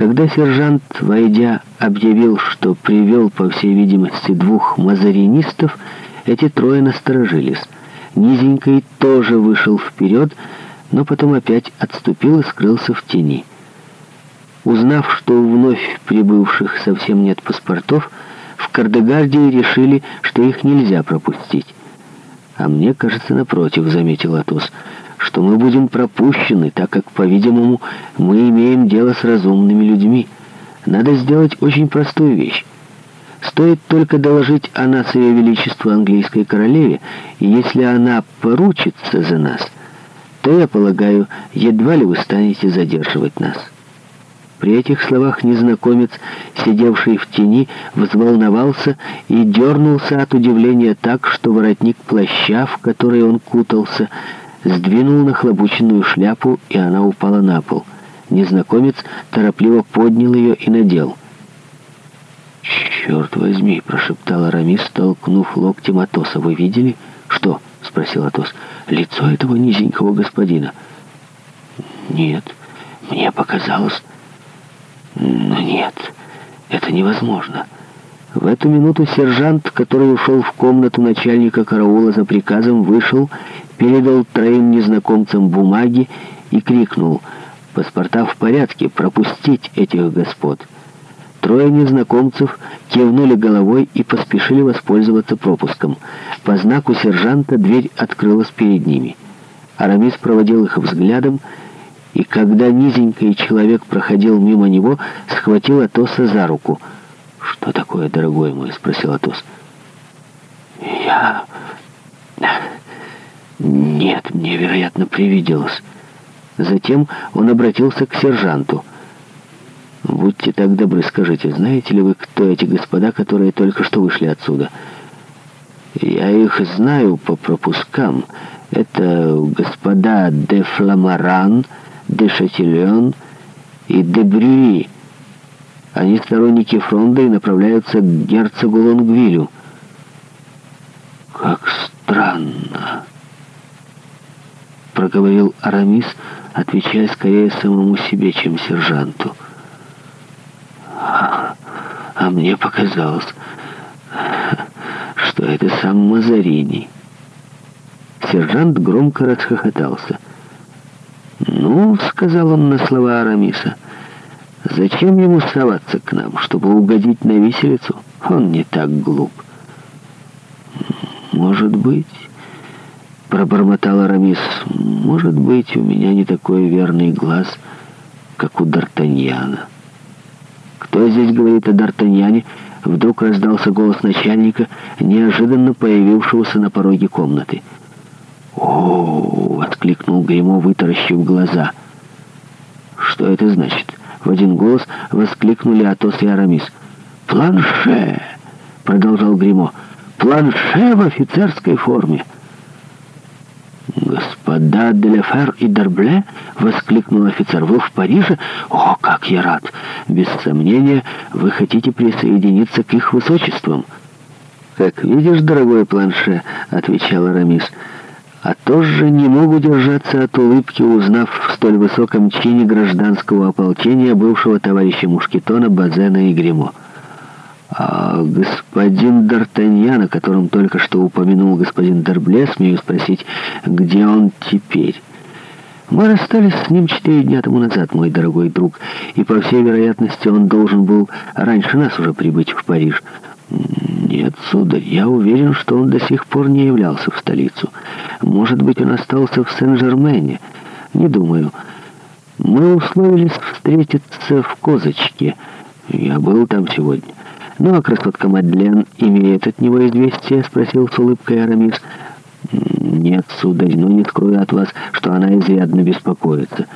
Когда сержант, войдя, объявил, что привел, по всей видимости, двух мазаринистов, эти трое насторожились. Низенький тоже вышел вперед, но потом опять отступил и скрылся в тени. Узнав, что у вновь прибывших совсем нет паспортов, в Кардегардии решили, что их нельзя пропустить. «А мне кажется, напротив», — заметил Атос, — что мы будем пропущены, так как, по-видимому, мы имеем дело с разумными людьми. Надо сделать очень простую вещь. Стоит только доложить о нас Ее Величеству Английской Королеве, и если она поручится за нас, то, я полагаю, едва ли вы станете задерживать нас». При этих словах незнакомец, сидевший в тени, взволновался и дернулся от удивления так, что воротник плаща, в который он кутался, сдвинул нахлобученную шляпу, и она упала на пол. Незнакомец торопливо поднял ее и надел. «Черт возьми!» — прошептал Арамис, толкнув локтем Атоса. «Вы видели?» «Что?» — спросил Атос. «Лицо этого низенького господина». «Нет, мне показалось...» «Но нет, это невозможно». В эту минуту сержант, который ушел в комнату начальника караула за приказом, вышел передал троим незнакомцам бумаги и крикнул «Паспорта в порядке, пропустить этих господ!» Трое незнакомцев кивнули головой и поспешили воспользоваться пропуском. По знаку сержанта дверь открылась перед ними. Арамис проводил их взглядом, и когда низенький человек проходил мимо него, схватил Атоса за руку. «Что такое, дорогой мой?» — спросил Атос. «Я...» «Нет, мне, вероятно, привиделось». Затем он обратился к сержанту. «Будьте так добры, скажите, знаете ли вы, кто эти господа, которые только что вышли отсюда?» «Я их знаю по пропускам. Это господа де Фламаран, де Шатильон и де Брюи. Они сторонники фронта и направляются к герцогу Лонгвилю». «Как странно!» проговорил Арамис, отвечая скорее самому себе, чем сержанту. А, а мне показалось, что это сам Мазарини. Сержант громко расхохотался. «Ну, — сказал он на слова Арамиса, — зачем ему соваться к нам, чтобы угодить на виселицу? Он не так глуп». «Может быть...» Пробормотал Арамис. «Может быть, у меня не такой верный глаз, как у Д'Артаньяна». «Кто здесь говорит о Д'Артаньяне?» Вдруг раздался голос начальника, неожиданно появившегося на пороге комнаты. о откликнул Гремо, вытаращив глаза. «Что это значит?» В один голос воскликнули Атос и Арамис. «Планше!» — продолжал Гремо. «Планше в офицерской форме!» до Деляфер и Дербле?» — воскликнул офицер. «Вы в Париже? О, как я рад! Без сомнения, вы хотите присоединиться к их высочествам». «Как видишь, дорогой планше», — отвечал Арамис, — «а тоже не мог удержаться от улыбки, узнав в столь высоком чине гражданского ополчения бывшего товарища Мушкетона, Базена и Гремо. А господин Д'Артаньян, о котором только что упомянул господин Д'Арбле, смею спросить, где он теперь? Мы расстались с ним четыре дня тому назад, мой дорогой друг, и, по всей вероятности, он должен был раньше нас уже прибыть в Париж. Нет, сударь, я уверен, что он до сих пор не являлся в столицу. Может быть, он остался в Сен-Жермене? Не думаю. Мы условились встретиться в Козочке. Я был там сегодня. «Ну, а красотка Мадлен имеет от него известие?» — спросил с улыбкой Арамис. «Нет, сударь, но не скрою от вас, что она изрядно беспокоится».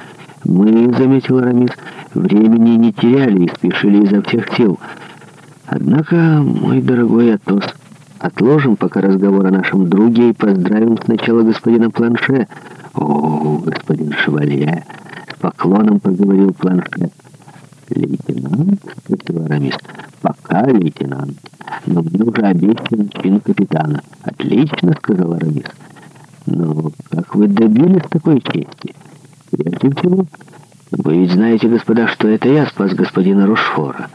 «Мы, — заметил Арамис, — времени не теряли и спешили изо всех сил. Однако, мой дорогой Атос, отложим пока разговор о нашем друге и поздравим сначала господина Планше». «О, господин Шевалье!» — с поклоном проговорил Планше. «Лейтенант?» — спросил Арамис. «Пока, лейтенант. Но мне уже обещан чин капитана». «Отлично», — сказал Арамис. «Но ну, как вы добились такой чести? Прежде всего, вы ведь знаете, господа, что это я спас господина Рушфора».